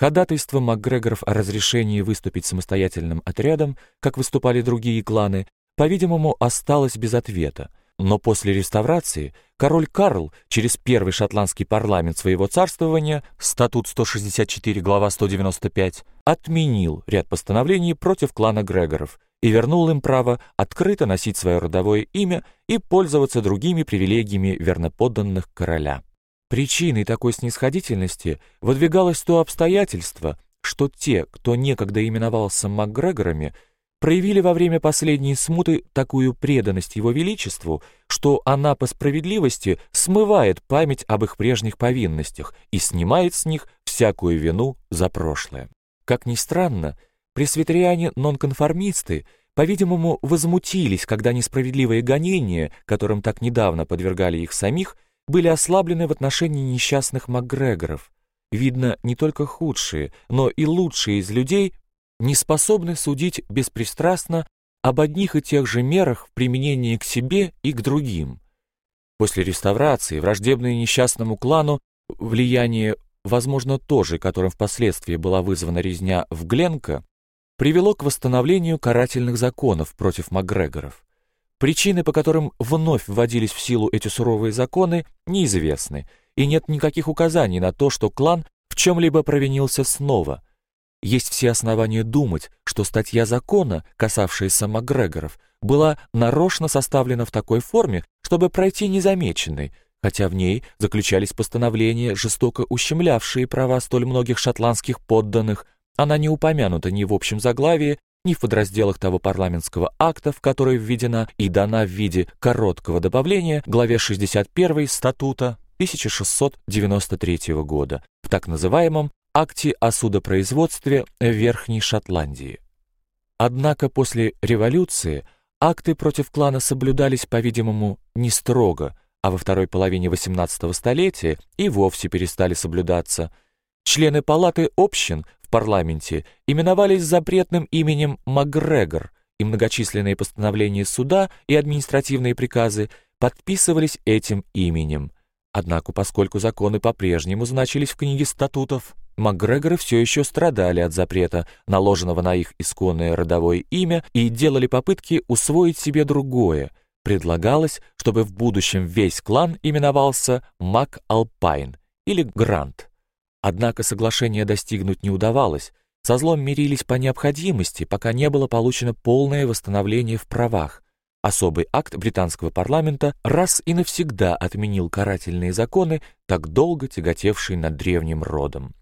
Ходатайство МакГрегоров о разрешении выступить самостоятельным отрядом, как выступали другие кланы, по-видимому, осталось без ответа. Но после реставрации король Карл через первый шотландский парламент своего царствования, статут 164, глава 195, отменил ряд постановлений против клана Грегоров и вернул им право открыто носить свое родовое имя и пользоваться другими привилегиями верноподданных короля. Причиной такой снисходительности выдвигалось то обстоятельство, что те, кто некогда именовался МакГрегорами, проявили во время последней смуты такую преданность его величеству, что она по справедливости смывает память об их прежних повинностях и снимает с них всякую вину за прошлое. Как ни странно, пресвитериане-нонконформисты, по-видимому, возмутились, когда несправедливые гонения, которым так недавно подвергали их самих, были ослаблены в отношении несчастных МакГрегоров. Видно, не только худшие, но и лучшие из людей не способны судить беспристрастно об одних и тех же мерах в применении к себе и к другим. После реставрации враждебное несчастному клану влияние, возможно, то же, которым впоследствии была вызвана резня в Гленко, привело к восстановлению карательных законов против МакГрегоров. Причины, по которым вновь вводились в силу эти суровые законы, неизвестны, и нет никаких указаний на то, что клан в чем-либо провинился снова. Есть все основания думать, что статья закона, касавшаяся Макгрегоров, была нарочно составлена в такой форме, чтобы пройти незамеченной, хотя в ней заключались постановления, жестоко ущемлявшие права столь многих шотландских подданных, она не упомянута ни в общем заглавии, ни в подразделах того парламентского акта, в который введена и дана в виде короткого добавления главе 61 статута 1693 года в так называемом акте о судопроизводстве Верхней Шотландии. Однако после революции акты против клана соблюдались, по-видимому, не строго, а во второй половине XVIII столетия и вовсе перестали соблюдаться. Члены палаты общин парламенте именовались запретным именем Макгрегор, и многочисленные постановления суда и административные приказы подписывались этим именем. Однако, поскольку законы по-прежнему значились в книге статутов, Макгрегоры все еще страдали от запрета, наложенного на их исконное родовое имя, и делали попытки усвоить себе другое. Предлагалось, чтобы в будущем весь клан именовался Мак-Алпайн или Грант. Однако соглашения достигнуть не удавалось, со злом мирились по необходимости, пока не было получено полное восстановление в правах. Особый акт британского парламента раз и навсегда отменил карательные законы, так долго тяготевшие над древним родом.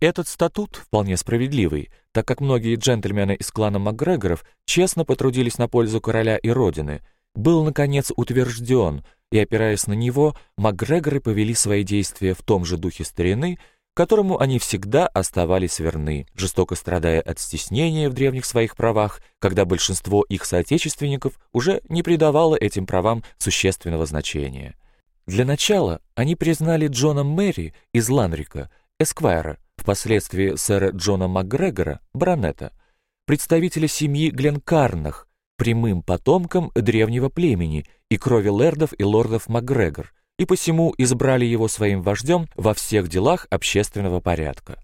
Этот статут вполне справедливый, так как многие джентльмены из клана Макгрегоров честно потрудились на пользу короля и родины, был, наконец, утвержден – и, опираясь на него, Макгрегоры повели свои действия в том же духе старины, которому они всегда оставались верны, жестоко страдая от стеснения в древних своих правах, когда большинство их соотечественников уже не придавало этим правам существенного значения. Для начала они признали Джона Мэри из Ланрика, эсквайра, впоследствии сэра Джона МакГрегора, баронета, представителя семьи Гленкарнах, прямым потомком древнего племени и крови лэрдов и лордов Макгрегор, и посему избрали его своим вождем во всех делах общественного порядка.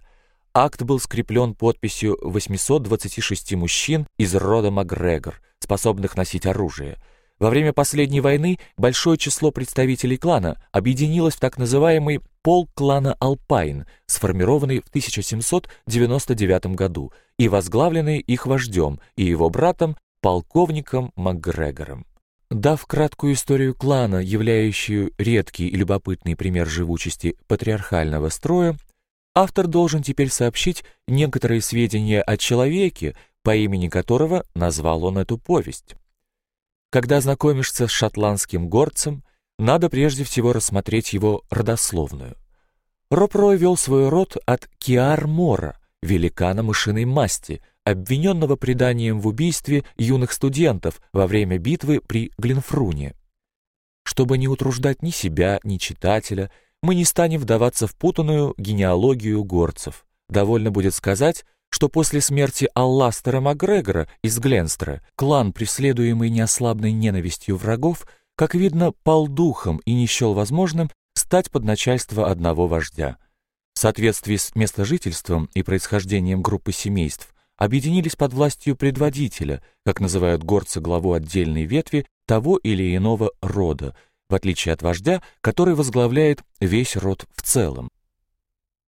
Акт был скреплен подписью 826 мужчин из рода Макгрегор, способных носить оружие. Во время последней войны большое число представителей клана объединилось в так называемый полк клана Алпайн, сформированный в 1799 году и возглавленный их вождем и его братом полковником МакГрегором. Дав краткую историю клана, являющую редкий и любопытный пример живучести патриархального строя, автор должен теперь сообщить некоторые сведения о человеке, по имени которого назвал он эту повесть. Когда знакомишься с шотландским горцем, надо прежде всего рассмотреть его родословную. Роб-Рой вел свой род от Киар-Мора, великана мышиной масти – обвиненного преданием в убийстве юных студентов во время битвы при Глинфруне. Чтобы не утруждать ни себя, ни читателя, мы не станем вдаваться в путанную генеалогию горцев. Довольно будет сказать, что после смерти Алластера Макгрегора из Гленстера клан, преследуемый неослабной ненавистью врагов, как видно, пал духом и не счел возможным стать под начальство одного вождя. в соответствии с местожительством и происхождением группы семейств, объединились под властью предводителя, как называют горцы главу отдельной ветви того или иного рода, в отличие от вождя, который возглавляет весь род в целом.